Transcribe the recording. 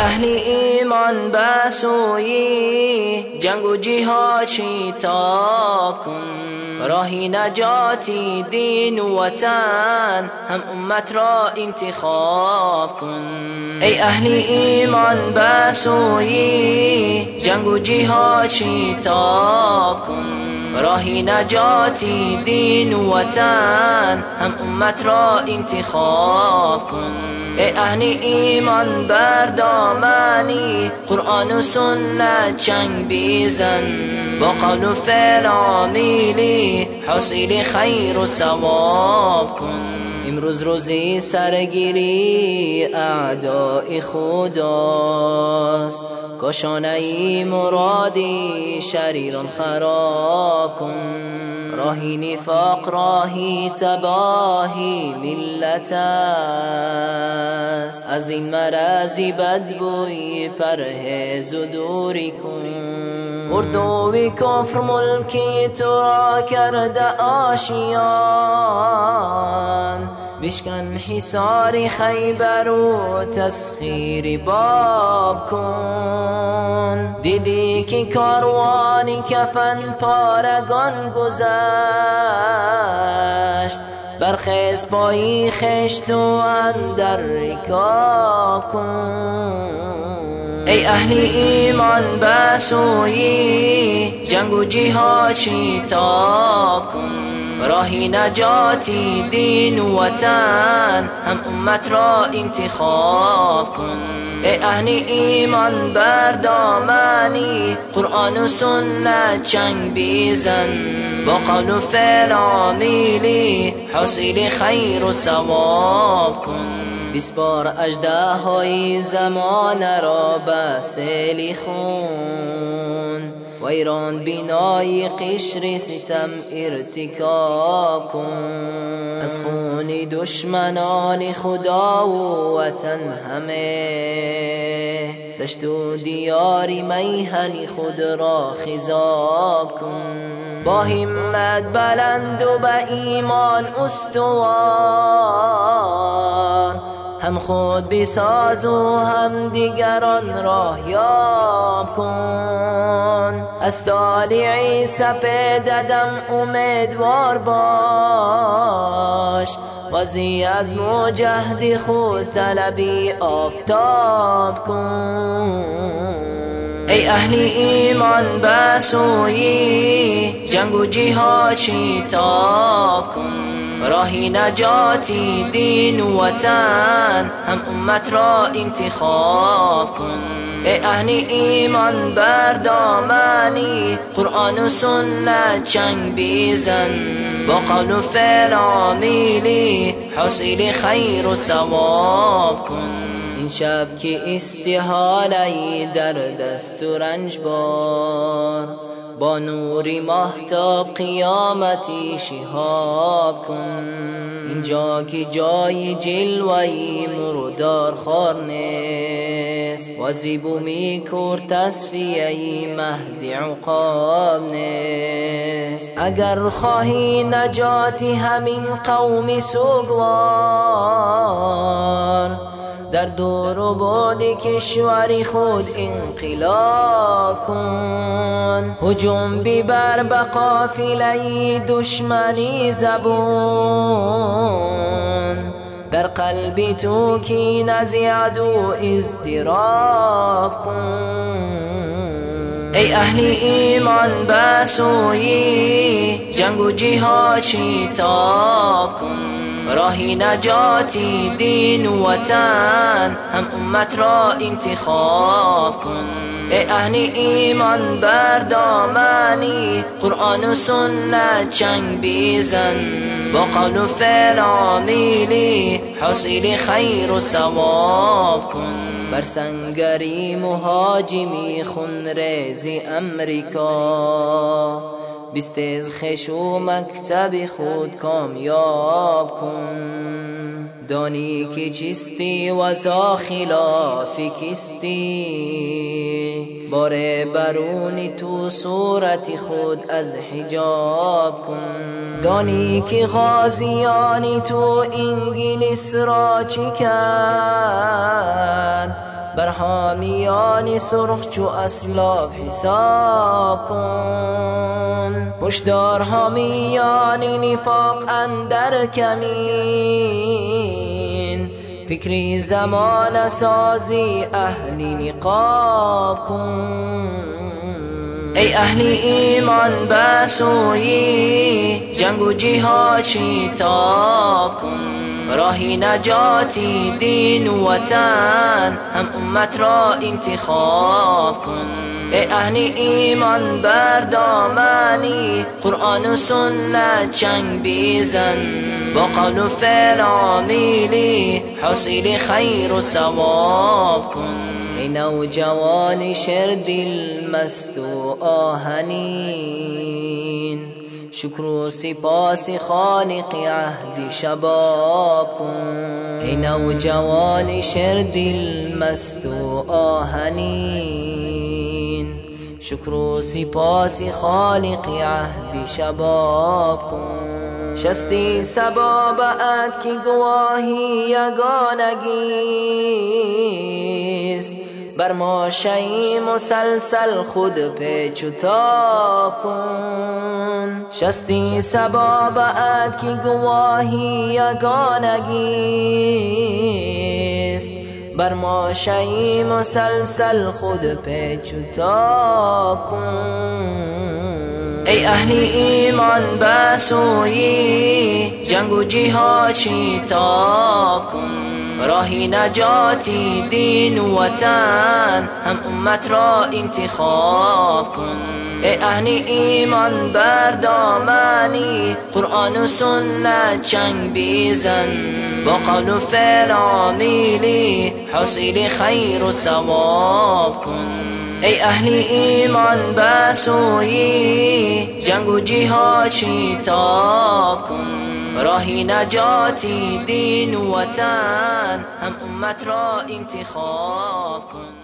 اهل ایمان بسوی جنگ و جهاد تا کن. راهی نجاتی دین و وطن هم امت را انتخاب کن. ای اهل ایمان بسوی جنگ و جهاد تا کن. راهی نجاتی دین و وطن. هم امت را انتخاب کن. ای أهل ایمان بردامنی قرآن و سنت چنگ بیزن. با قول و فعل آمیلی حاصل خیر و ثواب کن. امروز روزی سرگیری اعدای خداست. کاشانه ای مرادی شریران خراب کن. راهی نفاق راهی تباهی ملت است از این مرضی بدبوی پرهز و دوری کن. اردوی کفر ملکی تو را کرده آشیان. بشکن حسار خیبر و تسخیر باب کن. دیدی که کاروانی کفن پارگان گذشت. برخیز پایی خشت و در رکاب کن. ای أهل ایمان بسوی جنگ و جهاد تاب کن راهی نجاتی دین و وطن هم امت را انتخاب کن ای أهل ایمان بردامنی قرآن و سنت چنگ بیزن با قول و فعل آمیلی حاصل خیر و ثواب کن بسپار اجده های زمان را بسیلی خون. و ایران بینای قشر ستم ارتکاب کن. از خون دشمنان خدا و وطن همه. دشت و دیاری میهن خود را خضاب کن. با همت بلند و به ایمان استوار. هم خود بساز و هم دیگران راه یاب کن. از طالعی سپیددم امیدوار باش. وزی از مجهد خود طلبی آفتاب کن. ای اهل ایمان بسوی جنگ و جهاد تاب کن. راهی نجاتی دین و وطن. هم امت را انتخاب کن. ای أهل ایمان بردامنی قرآن و سنت چنگ بیزن. با قول و فعل آمیلی حاصل خیر و ثواب کن. این شب که استحاله در دست و رنج بار. با نوری ماهتاب قیامتی شهاب کن. اینجا که جای جلوی مردار خار نیست. و زیبو می کر تصفیه مهدی عقاب نیست. اگر خواهی نجاتی همین قوم سوگوار در دور و باد کشوری خود انقلاب کن. هجوم ببر به قافله دشمنی زبون. در قلب تو کی نزیاد و ازدراب کن. ای اهل ایمان بسوی جنگ و جهاد تاب کن. راهی نجاتی دین و وطن. هم امت را انتخاب کن. ای أهل ایمان بردامنی قرآن و سنت چنگ بیزن. با قول و فعل آمیلی حاصل خیر و ثواب کن. بر سنگری مهاجمی خون ریزی امریکا. بیستیز خش و مکتب خود کامیاب کن. دانی که چیستی و زا خلاف کستی باره برونی تو صورت خود از حجاب کن. دانی که غازیانی تو انگلیس را چی کرد؟ بر حامیانی سرخ چو اسلاف حساب کن. مشدار حامیانی نفاق اندر کمین. فکری زمان سازی اهلی نقاب کن. ای اهلی ایمان بسویی جنگ و جیهاد شیطاب کن. راهی نجاتی دین و وطن هم امت را انتخاب کن. ای اهلی ایمان بردامنی قرآن و سنت چنگ بیزن. با قول و فعل آمیلی حاصل خیر و ثواب کن. ای نوجوان شر دل مست و آهنین. شکر و سپاس خالق عهد شباب کن. ای نوجوان شر دل مست و آهنین. شکر و سپاس خالق عهد شباب کن. شستی سبابت کی گواهی یگانگیست بر ما شی مسلسل خود پیچ و کن. شستی سبابت کی گواهی یگانگیست. بر ما شی مسلسل خود پیچ و کن. ای اهلی ایمان بسویی جنگ و جیهاد شیطاب کن. راهی نجاتی دین و وطن هم امت را انتخاب کن. ای اهلی ایمان بردامنی قرآن و سنت چنگ بیزن. با قول و فعل آمیلی حاصل خیر و ثواب کن. ای اهلی ایمان بسویی جنگ و جیهاد شیطاب کن. راهی نجاتی دین و وطن. هم امت را انتخاب کن.